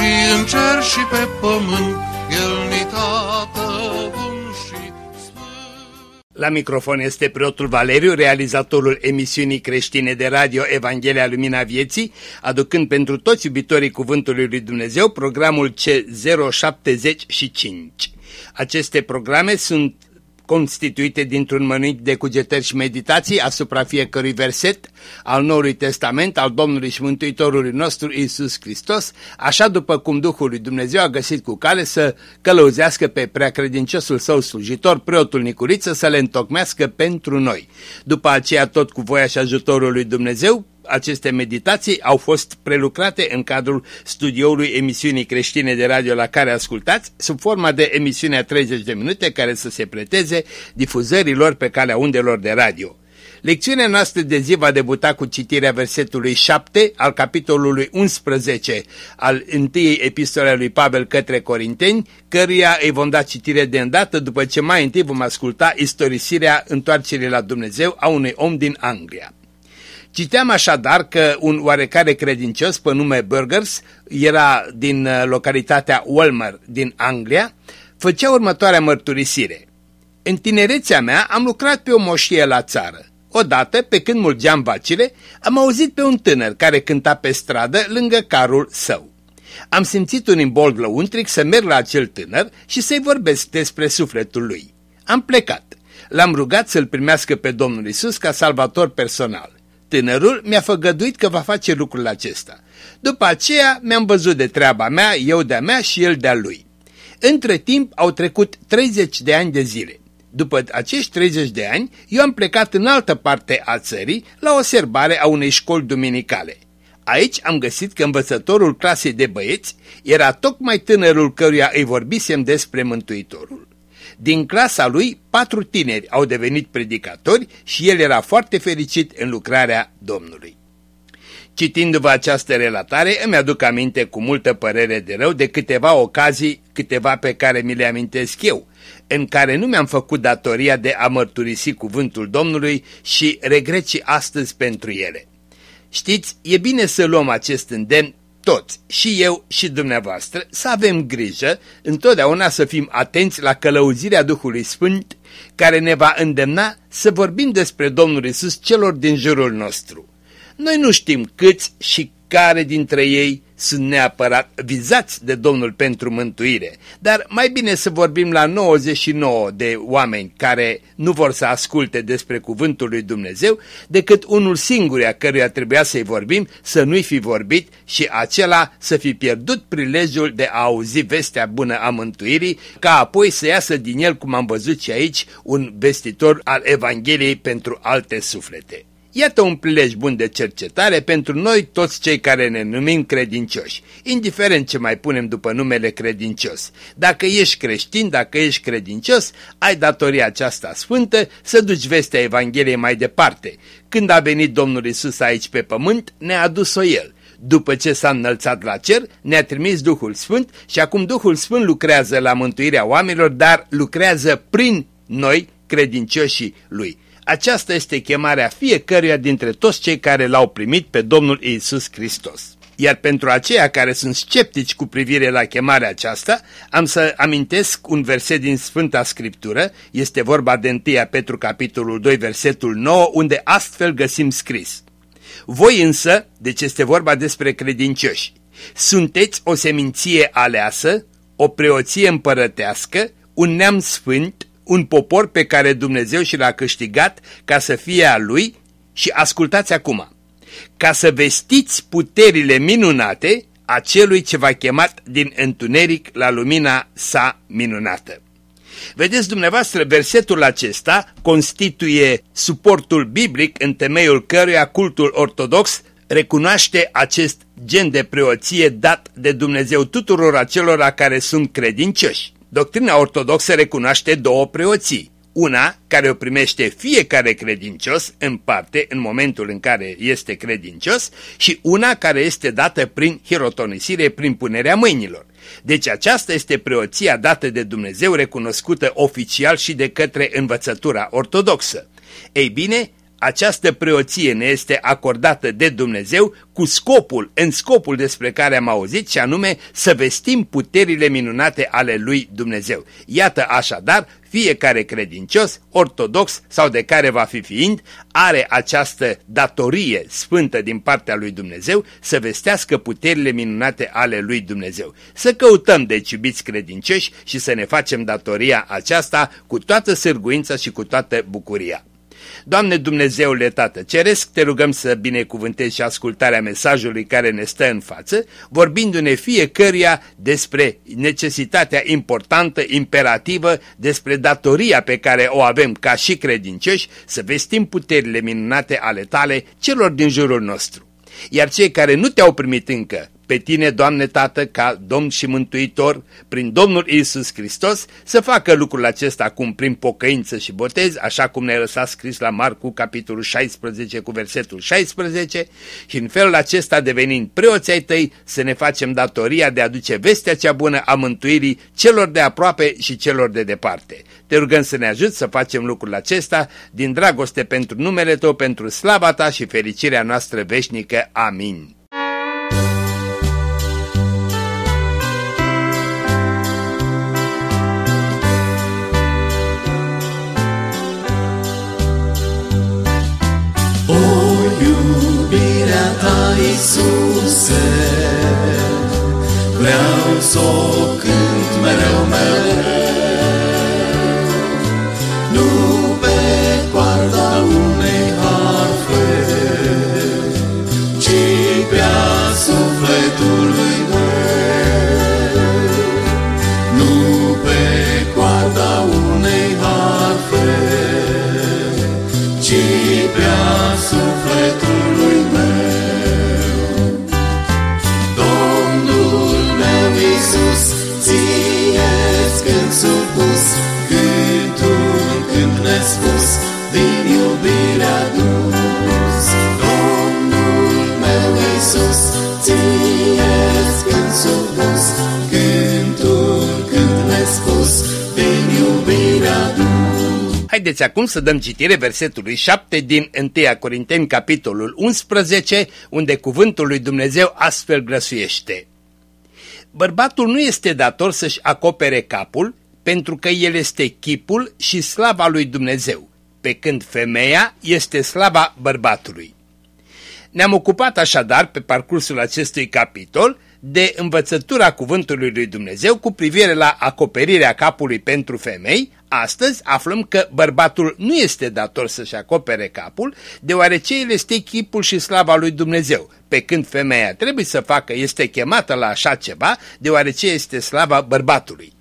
și în cer și pe pământ, El ni tată bun și sfânt. La microfon este preotul Valeriu, realizatorul emisiunii creștine de radio Evanghelia Lumina Vieții, aducând pentru toți iubitorii Cuvântului Lui Dumnezeu programul C075. Aceste programe sunt constituite dintr-un mănânc de cugetări și meditații asupra fiecărui verset al Noului Testament al Domnului și Mântuitorului nostru Isus Hristos, așa după cum Duhul lui Dumnezeu a găsit cu cale să călăuzească pe preacredinciosul său slujitor, preotul Nicuriță, să le întocmească pentru noi. După aceea, tot cu voia și ajutorul lui Dumnezeu, aceste meditații au fost prelucrate în cadrul studioului emisiunii creștine de radio la care ascultați, sub forma de emisiunea 30 de minute care să se preteze difuzărilor pe calea undelor de radio. Lecțiunea noastră de zi va debuta cu citirea versetului 7 al capitolului 11 al întâiei epistole lui Pavel către Corinteni, căruia îi vom da citire de îndată după ce mai întâi vom asculta istorisirea întoarcerii la Dumnezeu a unui om din Anglia. Citeam așadar că un oarecare credincios pe nume Burgers, era din uh, localitatea Walmer din Anglia, făcea următoarea mărturisire. În tinerețea mea am lucrat pe o moșie la țară. Odată, pe când mulgeam vacile, am auzit pe un tânăr care cânta pe stradă lângă carul său. Am simțit un imbold lăuntric să merg la acel tânăr și să-i vorbesc despre sufletul lui. Am plecat. L-am rugat să-l primească pe Domnul Isus ca salvator personal. Tânărul mi-a făgăduit că va face lucrul acesta. După aceea mi-am văzut de treaba mea, eu de-a mea și el de-a lui. Între timp au trecut 30 de ani de zile. După acești 30 de ani, eu am plecat în altă parte a țării la o serbare a unei școli duminicale. Aici am găsit că învățătorul clasei de băieți era tocmai tânărul căruia îi vorbisem despre Mântuitorul. Din clasa lui, patru tineri au devenit predicatori și el era foarte fericit în lucrarea Domnului. Citindu-vă această relatare, îmi aduc aminte cu multă părere de rău de câteva ocazii, câteva pe care mi le amintesc eu, în care nu mi-am făcut datoria de a mărturisi cuvântul Domnului și regret și astăzi pentru ele. Știți, e bine să luăm acest îndemn toți, și eu și dumneavoastră, să avem grijă întotdeauna să fim atenți la călăuzirea Duhului Sfânt care ne va îndemna să vorbim despre Domnul Isus celor din jurul nostru. Noi nu știm câți și care dintre ei sunt neapărat vizați de Domnul pentru mântuire, dar mai bine să vorbim la 99 de oameni care nu vor să asculte despre cuvântul lui Dumnezeu, decât unul singur a căruia trebuia să-i vorbim, să nu-i fi vorbit și acela să fi pierdut prilejul de a auzi vestea bună a mântuirii, ca apoi să iasă din el, cum am văzut și aici, un vestitor al Evangheliei pentru alte suflete. Iată un prilej bun de cercetare pentru noi toți cei care ne numim credincioși, indiferent ce mai punem după numele credincios. Dacă ești creștin, dacă ești credincios, ai datoria aceasta sfântă să duci vestea Evangheliei mai departe. Când a venit Domnul Isus aici pe pământ, ne-a adus-o El. După ce s-a înălțat la cer, ne-a trimis Duhul Sfânt și acum Duhul Sfânt lucrează la mântuirea oamenilor, dar lucrează prin noi, credincioșii Lui. Aceasta este chemarea fiecăruia dintre toți cei care l-au primit pe Domnul Isus Hristos. Iar pentru aceia care sunt sceptici cu privire la chemarea aceasta, am să amintesc un verset din Sfânta Scriptură, este vorba de 1 Petru capitolul 2, versetul 9, unde astfel găsim scris. Voi însă, deci este vorba despre credincioși, sunteți o seminție aleasă, o preoție împărătească, un neam sfânt, un popor pe care Dumnezeu și l-a câștigat ca să fie a lui și ascultați acum, ca să vestiți puterile minunate a celui ce v-a chemat din întuneric la lumina sa minunată. Vedeți dumneavoastră, versetul acesta constituie suportul biblic în temeiul căruia cultul ortodox recunoaște acest gen de preoție dat de Dumnezeu tuturor acelora care sunt credincioși. Doctrina ortodoxă recunoaște două preoții, una care o primește fiecare credincios în parte în momentul în care este credincios și una care este dată prin hirotonisire, prin punerea mâinilor. Deci aceasta este preoția dată de Dumnezeu recunoscută oficial și de către învățătura ortodoxă. Ei bine, această preoție ne este acordată de Dumnezeu cu scopul, în scopul despre care am auzit, și anume să vestim puterile minunate ale lui Dumnezeu. Iată așadar, fiecare credincios, ortodox sau de care va fi fiind, are această datorie sfântă din partea lui Dumnezeu să vestească puterile minunate ale lui Dumnezeu. Să căutăm, deci, iubiți credincioși, și să ne facem datoria aceasta cu toată sârguința și cu toată bucuria. Doamne Dumnezeule Tată, ceresc te rugăm să binecuvântezi și ascultarea mesajului care ne stă în față, vorbindu-ne fiecăruia despre necesitatea importantă, imperativă, despre datoria pe care o avem ca și credincioși să vestim puterile minunate ale tale celor din jurul nostru. Iar cei care nu te-au primit încă pe tine, Doamne Tată, ca Domn și Mântuitor, prin Domnul Isus Hristos, să facă lucrul acesta acum prin pocăință și botez, așa cum ne-a lăsat scris la Marcu, capitolul 16, cu versetul 16, și în felul acesta, devenind preoții ai tăi, să ne facem datoria de a duce vestea cea bună a mântuirii celor de aproape și celor de departe. Te rugăm să ne ajut să facem lucrul acesta din dragoste pentru numele Tău, pentru slava Ta și fericirea noastră veșnică. Amin. Vreau să o cânt mereu, mereu. Haideți acum să dăm citire versetului 7 din 1 Corinteni, capitolul 11, unde cuvântul lui Dumnezeu astfel grăsuiește. Bărbatul nu este dator să-și acopere capul, pentru că el este chipul și slava lui Dumnezeu, pe când femeia este slava bărbatului. Ne-am ocupat așadar pe parcursul acestui capitol de învățătura cuvântului lui Dumnezeu cu privire la acoperirea capului pentru femei, astăzi aflăm că bărbatul nu este dator să-și acopere capul, deoarece el este chipul și slava lui Dumnezeu, pe când femeia trebuie să facă, este chemată la așa ceva, deoarece este slava bărbatului.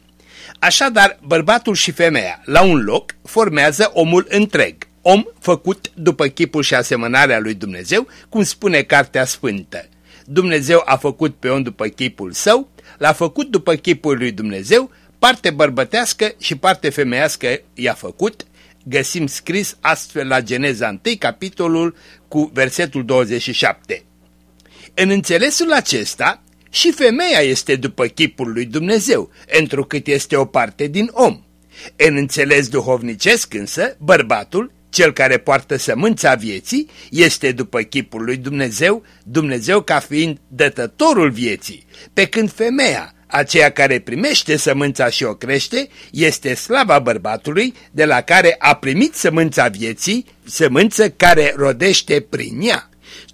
Așadar, bărbatul și femeia, la un loc, formează omul întreg, om făcut după chipul și asemănarea lui Dumnezeu, cum spune Cartea Sfântă. Dumnezeu a făcut pe om după chipul său, l-a făcut după chipul lui Dumnezeu, parte bărbătească și parte femeiască i-a făcut, găsim scris astfel la Geneza 1, capitolul cu versetul 27. În înțelesul acesta, și femeia este după chipul lui Dumnezeu, întrucât este o parte din om. În înțeles duhovnicesc însă, bărbatul cel care poartă sămânța vieții este după chipul lui Dumnezeu, Dumnezeu ca fiind dătătorul vieții, pe când femeea, aceea care primește sămânța și o crește, este slava bărbatului de la care a primit sămânța vieții, sămânță care rodește prin ea.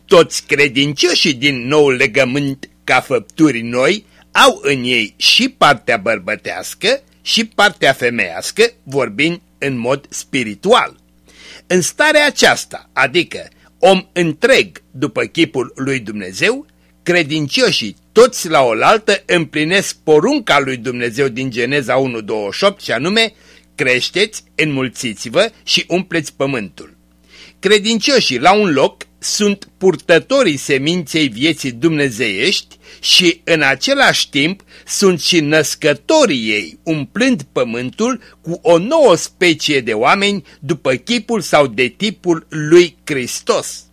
Toți credincioșii din nou legământ ca făpturi noi au în ei și partea bărbătească și partea femeiască, vorbind în mod spiritual. În starea aceasta, adică om întreg după chipul lui Dumnezeu, credincioșii toți la oaltă împlinesc porunca lui Dumnezeu din Geneza 1.28 și anume creșteți, înmulțiți-vă și umpleți pământul. Credincioșii la un loc sunt purtătorii seminței vieții dumnezeiești și în același timp sunt și născătorii ei, umplând pământul cu o nouă specie de oameni după chipul sau de tipul lui Hristos.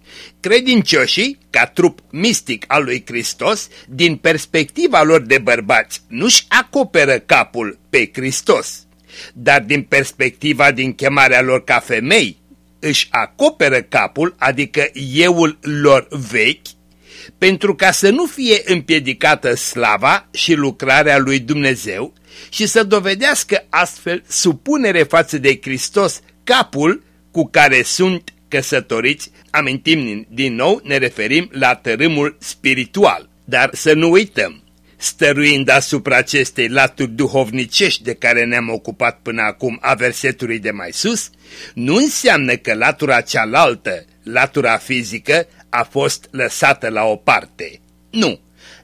Credincioșii, ca trup mistic al lui Hristos, din perspectiva lor de bărbați, nu-și acoperă capul pe Hristos, dar din perspectiva din chemarea lor ca femei, își acoperă capul, adică euul lor vechi, pentru ca să nu fie împiedicată slava și lucrarea lui Dumnezeu și să dovedească astfel supunere față de Hristos capul cu care sunt căsătoriți, amintim din nou, ne referim la tărâmul spiritual. Dar să nu uităm, stăruind asupra acestei laturi duhovnicești de care ne-am ocupat până acum a versetului de mai sus, nu înseamnă că latura cealaltă, latura fizică, a fost lăsată la o parte. Nu,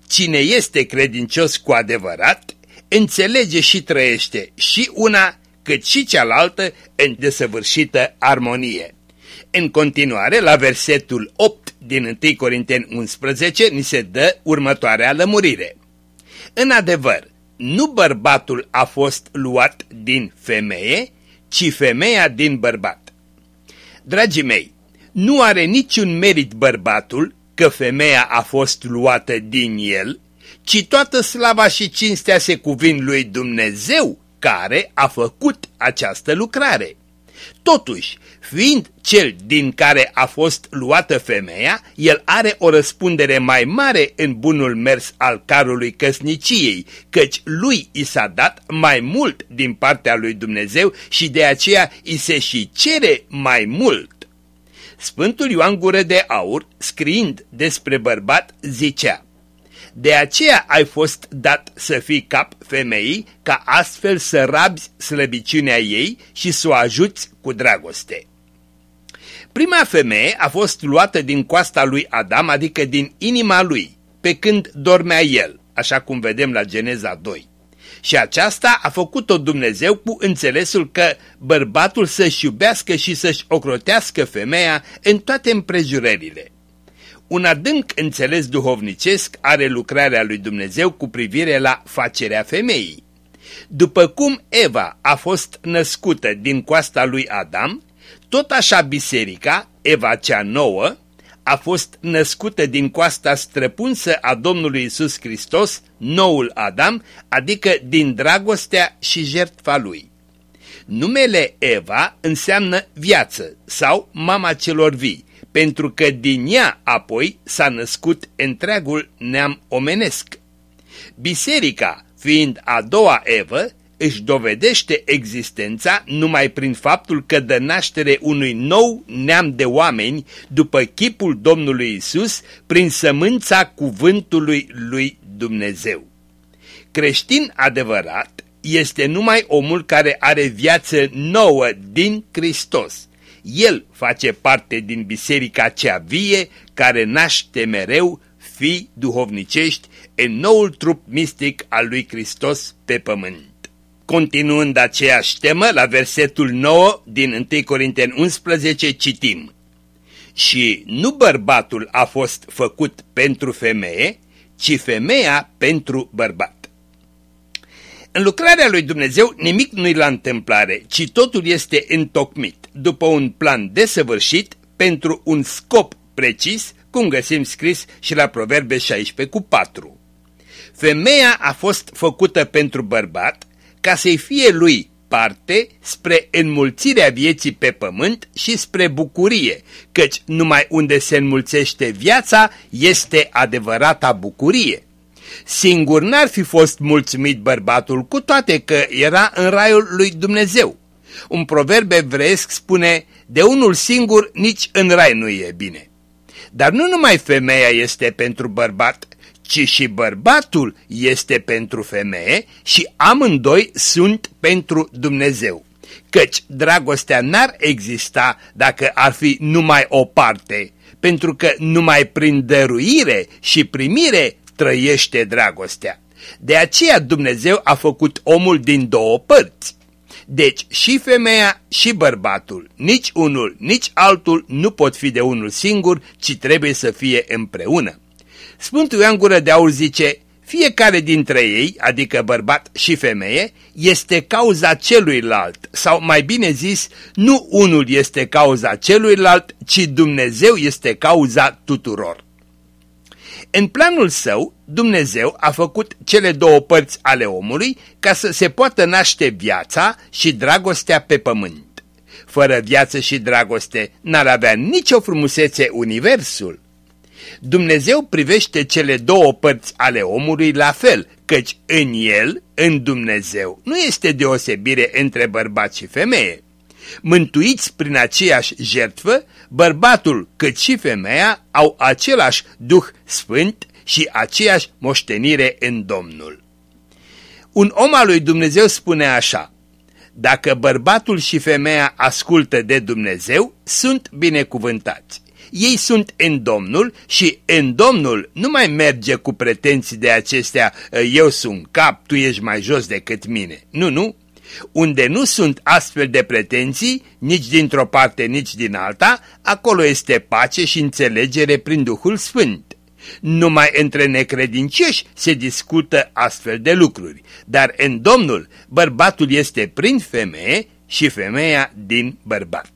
cine este credincios cu adevărat, înțelege și trăiește și una cât și cealaltă în desăvârșită armonie. În continuare, la versetul 8 din 1 Corinteni 11, ni se dă următoarea lămurire. În adevăr, nu bărbatul a fost luat din femeie, ci femeia din bărbat. Dragii mei, nu are niciun merit bărbatul că femeia a fost luată din el, ci toată slava și cinstea se cuvin lui Dumnezeu care a făcut această lucrare. Totuși, fiind cel din care a fost luată femeia, el are o răspundere mai mare în bunul mers al carului căsniciei, căci lui i s-a dat mai mult din partea lui Dumnezeu și de aceea i se și cere mai mult. Sfântul Ioan Gură de Aur, scriind despre bărbat, zicea De aceea ai fost dat să fii cap femeii, ca astfel să rabzi slăbiciunea ei și să o ajuți cu dragoste. Prima femeie a fost luată din coasta lui Adam, adică din inima lui, pe când dormea el, așa cum vedem la Geneza 2. Și aceasta a făcut-o Dumnezeu cu înțelesul că bărbatul să-și iubească și să-și ocrotească femeia în toate împrejurările. Un adânc înțeles duhovnicesc are lucrarea lui Dumnezeu cu privire la facerea femeii. După cum Eva a fost născută din coasta lui Adam, tot așa biserica, Eva cea nouă, a fost născută din coasta străpunsă a Domnului Isus Hristos, noul Adam, adică din dragostea și jertfa lui. Numele Eva înseamnă viață sau mama celor vii, pentru că din ea apoi s-a născut întreagul neam omenesc. Biserica, fiind a doua Evă, își dovedește existența numai prin faptul că dă naștere unui nou neam de oameni după chipul Domnului Isus prin sămânța cuvântului lui Dumnezeu. Creștin adevărat este numai omul care are viață nouă din Hristos. El face parte din biserica cea vie care naște mereu fii duhovnicești în noul trup mistic al lui Hristos pe pământ. Continuând aceeași temă, la versetul 9 din 1 Corinteni 11 citim Și nu bărbatul a fost făcut pentru femeie, ci femeia pentru bărbat. În lucrarea lui Dumnezeu nimic nu-i la întâmplare, ci totul este întocmit, după un plan desăvârșit, pentru un scop precis, cum găsim scris și la Proverbe 16 cu 4. Femeia a fost făcută pentru bărbat, ca să-i fie lui parte spre înmulțirea vieții pe pământ și spre bucurie, căci numai unde se înmulțește viața este adevărata bucurie. Singur n-ar fi fost mulțumit bărbatul, cu toate că era în raiul lui Dumnezeu. Un proverb evreiesc spune, de unul singur nici în rai nu e bine. Dar nu numai femeia este pentru bărbat, ci și bărbatul este pentru femeie și amândoi sunt pentru Dumnezeu. Căci dragostea n-ar exista dacă ar fi numai o parte, pentru că numai prin dăruire și primire trăiește dragostea. De aceea Dumnezeu a făcut omul din două părți. Deci și femeia și bărbatul, nici unul, nici altul nu pot fi de unul singur, ci trebuie să fie împreună. Sfântul Ioan Gură de Aur zice, fiecare dintre ei, adică bărbat și femeie, este cauza celuilalt, sau mai bine zis, nu unul este cauza celuilalt, ci Dumnezeu este cauza tuturor. În planul său, Dumnezeu a făcut cele două părți ale omului ca să se poată naște viața și dragostea pe pământ. Fără viață și dragoste n-ar avea nicio frumusețe universul. Dumnezeu privește cele două părți ale omului la fel, căci în el, în Dumnezeu, nu este deosebire între bărbat și femeie. Mântuiți prin aceeași jertfă, bărbatul cât și femeia au același Duh Sfânt și aceeași moștenire în Domnul. Un om al lui Dumnezeu spune așa, dacă bărbatul și femeia ascultă de Dumnezeu, sunt binecuvântați. Ei sunt în Domnul și în Domnul nu mai merge cu pretenții de acestea, eu sunt cap, tu ești mai jos decât mine. Nu, nu. Unde nu sunt astfel de pretenții, nici dintr-o parte, nici din alta, acolo este pace și înțelegere prin Duhul Sfânt. Numai între necredincioși se discută astfel de lucruri, dar în Domnul bărbatul este prin femeie și femeia din bărbat.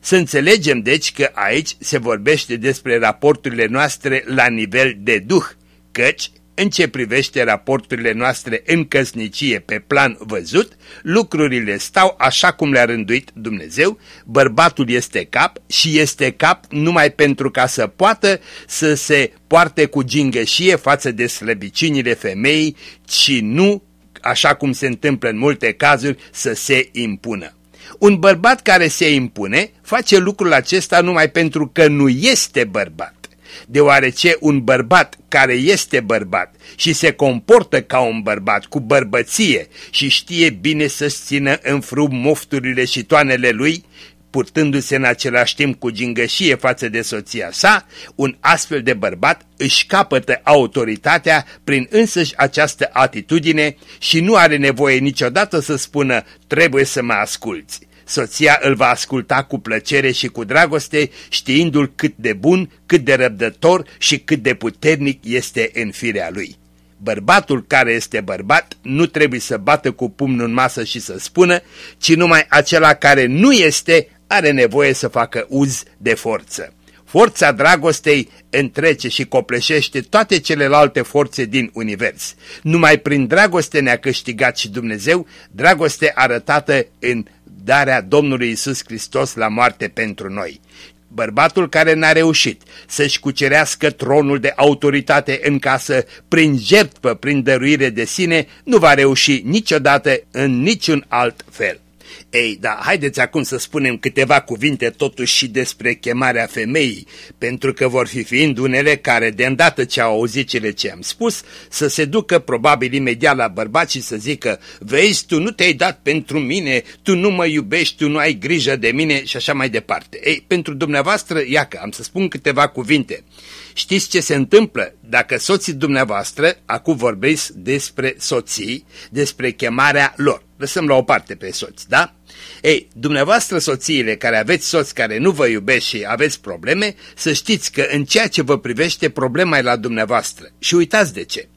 Să înțelegem deci că aici se vorbește despre raporturile noastre la nivel de duh, căci în ce privește raporturile noastre în căsnicie pe plan văzut, lucrurile stau așa cum le-a rânduit Dumnezeu, bărbatul este cap și este cap numai pentru ca să poată să se poarte cu gingășie față de slăbiciunile femeii, ci nu, așa cum se întâmplă în multe cazuri, să se impună. Un bărbat care se impune face lucrul acesta numai pentru că nu este bărbat deoarece un bărbat care este bărbat și se comportă ca un bărbat cu bărbăție și știe bine să-și țină în frum mofturile și toanele lui, purtându-se în același timp cu gingășie față de soția sa, un astfel de bărbat își capătă autoritatea prin însăși această atitudine și nu are nevoie niciodată să spună trebuie să mă asculți soția îl va asculta cu plăcere și cu dragoste, știindu-l cât de bun, cât de răbdător și cât de puternic este în firea lui. Bărbatul care este bărbat nu trebuie să bată cu pumnul în masă și să spună, ci numai acela care nu este are nevoie să facă uz de forță. Forța dragostei întrece și copleșește toate celelalte forțe din univers. Numai prin dragoste ne-a câștigat și Dumnezeu, dragoste arătată în darea Domnului Isus Hristos la moarte pentru noi. Bărbatul care n-a reușit să-și cucerească tronul de autoritate în casă prin jertfă, prin dăruire de sine, nu va reuși niciodată în niciun alt fel. Ei, da, haideți acum să spunem câteva cuvinte totuși și despre chemarea femeii, pentru că vor fi fiind unele care, de îndată ce au auzit cele ce am spus, să se ducă probabil imediat la bărbați și să zică, vezi, tu nu te-ai dat pentru mine, tu nu mă iubești, tu nu ai grijă de mine și așa mai departe. Ei, pentru dumneavoastră, iacă, am să spun câteva cuvinte. Știți ce se întâmplă dacă soții dumneavoastră, acum vorbiți despre soții, despre chemarea lor. Lăsăm la o parte pe soți, da? Ei, dumneavoastră soțiile care aveți soți care nu vă iubesc și aveți probleme, să știți că în ceea ce vă privește problema e la dumneavoastră. Și uitați de ce.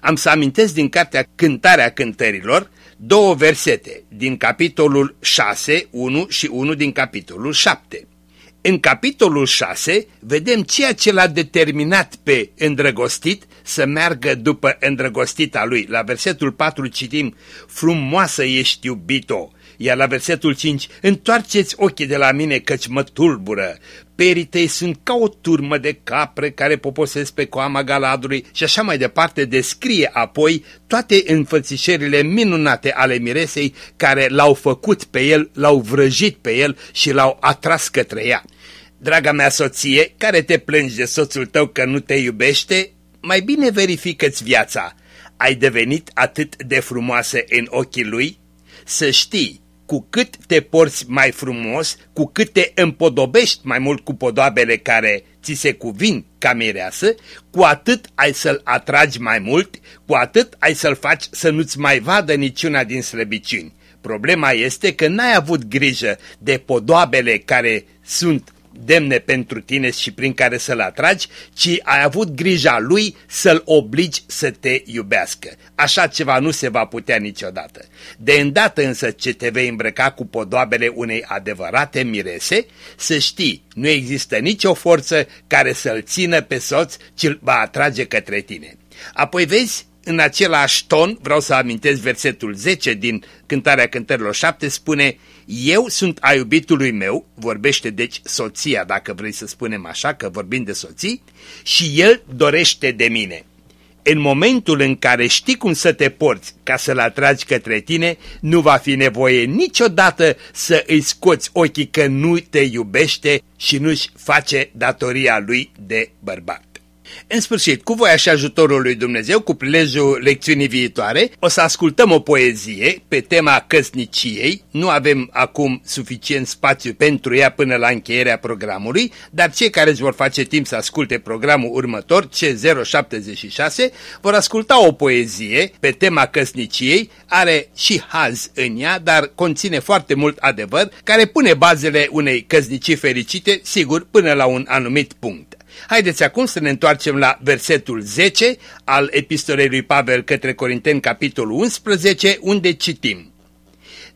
Am să amintesc din cartea Cântarea Cântărilor două versete din capitolul 6, 1 și 1 din capitolul 7. În capitolul 6 vedem ceea ce l-a determinat pe îndrăgostit să meargă după îndrăgostita lui. La versetul 4 citim, frumoasă ești iubito, iar la versetul 5, întoarceți ochii de la mine căci mă tulbură. Perii tăi sunt ca o turmă de capre care poposesc pe coama galadului și așa mai departe descrie apoi toate înfățișările minunate ale miresei care l-au făcut pe el, l-au vrăjit pe el și l-au atras către ea. Draga mea soție, care te plângi de soțul tău că nu te iubește, mai bine verifică-ți viața. Ai devenit atât de frumoasă în ochii lui? Să știi cu cât te porți mai frumos, cu cât te împodobești mai mult cu podoabele care ți se cuvin ca mireasă, cu atât ai să-l atragi mai mult, cu atât ai să-l faci să nu-ți mai vadă niciuna din slăbiciuni. Problema este că n-ai avut grijă de podoabele care sunt demne pentru tine și prin care să-l atragi, ci ai avut grija lui să-l obligi să te iubească. Așa ceva nu se va putea niciodată. De îndată însă ce te vei îmbrăca cu podoabele unei adevărate mirese, să știi, nu există nicio forță care să-l țină pe soț, ci îl va atrage către tine. Apoi vezi, în același ton, vreau să amintesc versetul 10 din Cântarea Cântărilor 7, spune Eu sunt a iubitului meu, vorbește deci soția, dacă vrei să spunem așa, că vorbim de soții, și el dorește de mine. În momentul în care știi cum să te porți ca să-l atragi către tine, nu va fi nevoie niciodată să îi scoți ochii că nu te iubește și nu-și face datoria lui de bărbat. În sfârșit, cu voia și ajutorul lui Dumnezeu, cu prilejul lecțiunii viitoare, o să ascultăm o poezie pe tema căsniciei. Nu avem acum suficient spațiu pentru ea până la încheierea programului, dar cei care îți vor face timp să asculte programul următor, C076, vor asculta o poezie pe tema căsniciei, are și haz în ea, dar conține foarte mult adevăr, care pune bazele unei căsnicii fericite, sigur, până la un anumit punct. Haideți acum să ne întoarcem la versetul 10 al epistolei lui Pavel către Corinteni, capitolul 11, unde citim.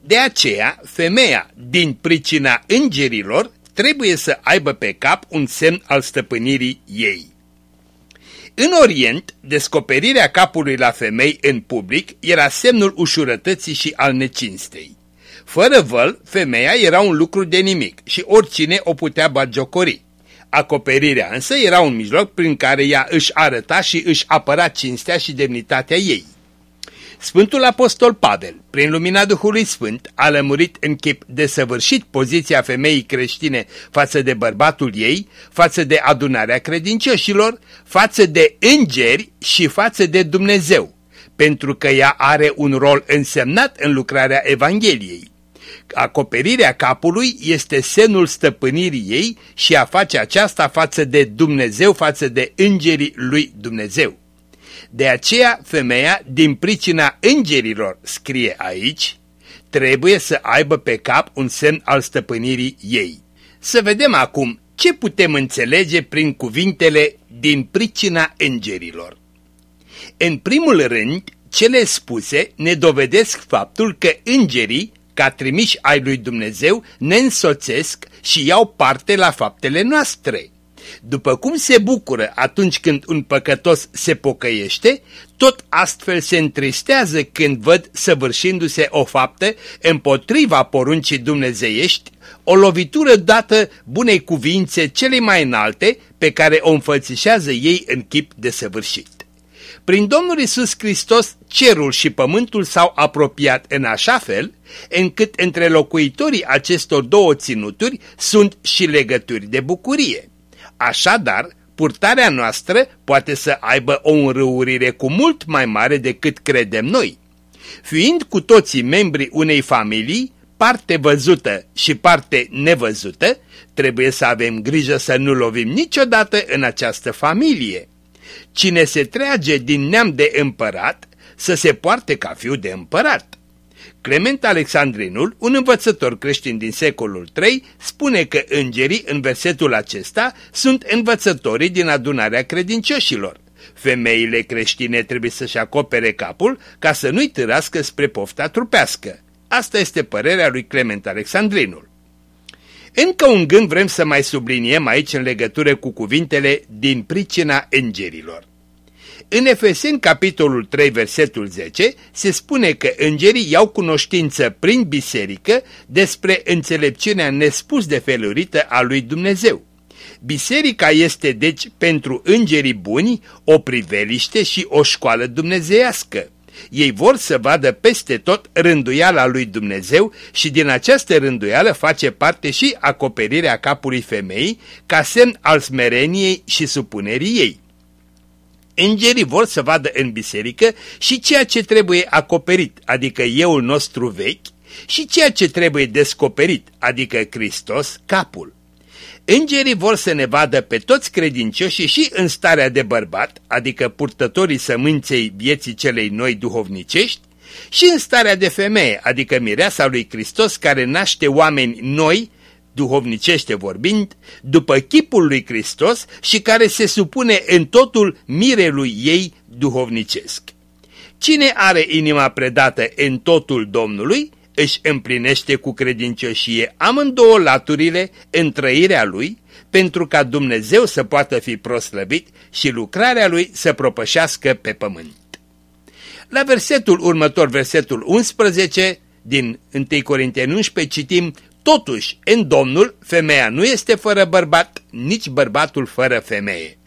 De aceea, femeia, din pricina îngerilor, trebuie să aibă pe cap un semn al stăpânirii ei. În Orient, descoperirea capului la femei în public era semnul ușurătății și al necinstei. Fără văl, femeia era un lucru de nimic și oricine o putea bagiocori. Acoperirea însă era un mijloc prin care ea își arăta și își apăra cinstea și demnitatea ei. Sfântul Apostol Pavel, prin lumina Duhului Sfânt, a lămurit în chip desăvârșit poziția femeii creștine față de bărbatul ei, față de adunarea credincioșilor, față de îngeri și față de Dumnezeu, pentru că ea are un rol însemnat în lucrarea Evangheliei acoperirea capului este semnul stăpânirii ei și a face aceasta față de Dumnezeu, față de îngerii lui Dumnezeu. De aceea femeia, din pricina îngerilor, scrie aici, trebuie să aibă pe cap un semn al stăpânirii ei. Să vedem acum ce putem înțelege prin cuvintele din pricina îngerilor. În primul rând, cele spuse ne dovedesc faptul că îngerii ca trimiși ai lui Dumnezeu, ne însoțesc și iau parte la faptele noastre. După cum se bucură atunci când un păcătos se pocăiește, tot astfel se întristează când văd săvârșindu-se o faptă împotriva poruncii dumnezeiești, o lovitură dată bunei cuvințe cele mai înalte pe care o înfățișează ei în chip de săvârșit. Prin Domnul Isus Hristos, cerul și pământul s-au apropiat în așa fel, încât între locuitorii acestor două ținuturi sunt și legături de bucurie. Așadar, purtarea noastră poate să aibă o înrăurire cu mult mai mare decât credem noi. Fiind cu toții membrii unei familii, parte văzută și parte nevăzută, trebuie să avem grijă să nu lovim niciodată în această familie. Cine se trage din neam de împărat, să se poarte ca fiu de împărat. Clement Alexandrinul, un învățător creștin din secolul III, spune că îngerii în versetul acesta sunt învățătorii din adunarea credincioșilor. Femeile creștine trebuie să-și acopere capul ca să nu-i târască spre pofta trupească. Asta este părerea lui Clement Alexandrinul. Încă un gând vrem să mai subliniem aici în legătură cu cuvintele din pricina îngerilor. În Efeseni, capitolul 3, versetul 10, se spune că îngerii iau cunoștință prin biserică despre înțelepciunea nespus de felurită a lui Dumnezeu. Biserica este deci pentru îngerii buni o priveliște și o școală dumnezeiască. Ei vor să vadă peste tot rânduiala lui Dumnezeu și din această rânduială face parte și acoperirea capului femeii ca semn al smereniei și supunerii ei. Îngerii vor să vadă în biserică și ceea ce trebuie acoperit, adică euul nostru vechi, și ceea ce trebuie descoperit, adică Hristos, capul. Îngerii vor să ne vadă pe toți credincioșii și în starea de bărbat, adică purtătorii sămânței vieții celei noi duhovnicești, Și în starea de femeie, adică mireasa lui Hristos care naște oameni noi, duhovnicește vorbind, după chipul lui Hristos și care se supune în totul mirelui ei duhovnicesc. Cine are inima predată în totul Domnului, își împlinește cu credincioșie amândouă laturile în trăirea lui, pentru ca Dumnezeu să poată fi proslăvit și lucrarea lui să propășească pe pământ. La versetul următor, versetul 11 din 1 Corinteni 11, citim Totuși, în Domnul, femeia nu este fără bărbat, nici bărbatul fără femeie.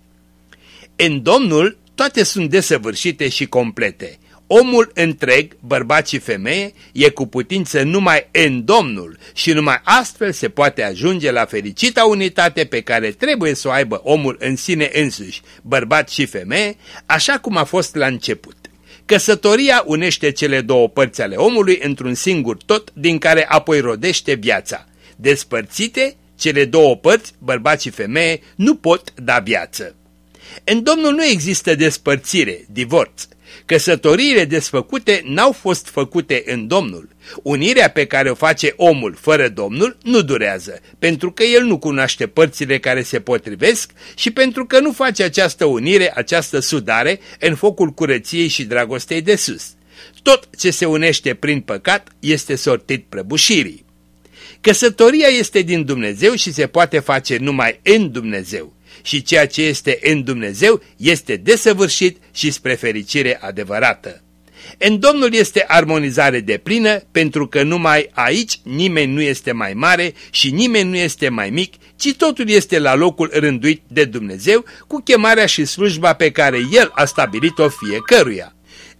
În Domnul, toate sunt desăvârșite și complete. Omul întreg, bărbat și femeie, e cu putință numai în Domnul și numai astfel se poate ajunge la fericita unitate pe care trebuie să o aibă omul în sine însuși, bărbat și femeie, așa cum a fost la început. Căsătoria unește cele două părți ale omului într-un singur tot, din care apoi rodește viața. Despărțite, cele două părți, bărbat și femeie, nu pot da viață. În Domnul nu există despărțire, divorț. Căsătoriile desfăcute n-au fost făcute în Domnul. Unirea pe care o face omul fără Domnul nu durează, pentru că el nu cunoaște părțile care se potrivesc și pentru că nu face această unire, această sudare în focul curăției și dragostei de sus. Tot ce se unește prin păcat este sortit prăbușirii. Căsătoria este din Dumnezeu și se poate face numai în Dumnezeu și ceea ce este în Dumnezeu este desăvârșit și spre fericire adevărată. În Domnul este armonizare de plină, pentru că numai aici nimeni nu este mai mare și nimeni nu este mai mic, ci totul este la locul rânduit de Dumnezeu, cu chemarea și slujba pe care El a stabilit-o fiecăruia.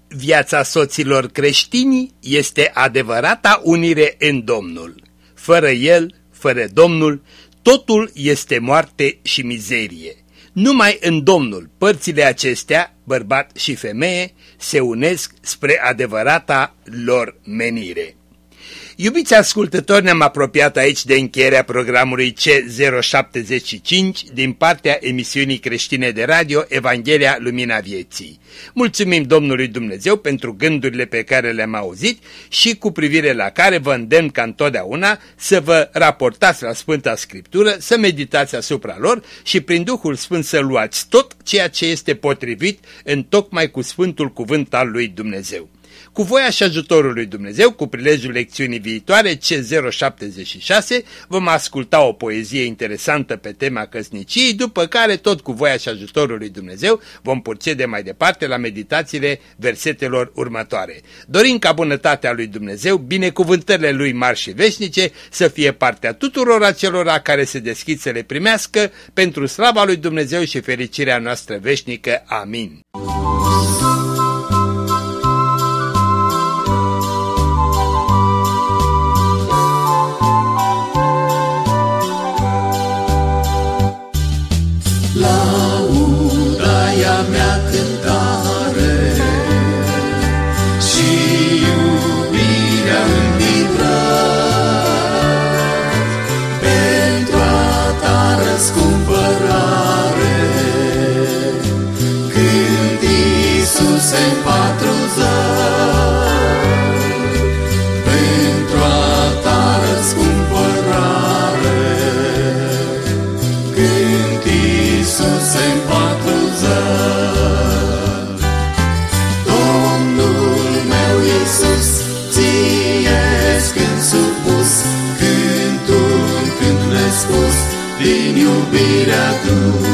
Viața soților creștini este adevărata unire în Domnul. Fără El, fără Domnul, totul este moarte și mizerie. Numai în Domnul părțile acestea, bărbat și femeie, se unesc spre adevărata lor menire. Iubiți ascultători, ne-am apropiat aici de încheierea programului C075 din partea emisiunii creștine de radio Evanghelia Lumina Vieții. Mulțumim Domnului Dumnezeu pentru gândurile pe care le-am auzit și cu privire la care vă îndemn ca întotdeauna să vă raportați la Sfânta Scriptură, să meditați asupra lor și prin Duhul Sfânt să luați tot ceea ce este potrivit în tocmai cu Sfântul Cuvânt al lui Dumnezeu. Cu voia și ajutorul lui Dumnezeu, cu prilejul lecțiunii viitoare C076, vom asculta o poezie interesantă pe tema căsniciei, după care, tot cu voia și ajutorul lui Dumnezeu, vom procede mai departe la meditațiile versetelor următoare. Dorim ca bunătatea lui Dumnezeu, binecuvântările lui mari și veșnice, să fie partea tuturor acelora care se deschid să le primească, pentru slava lui Dumnezeu și fericirea noastră veșnică. Amin. you.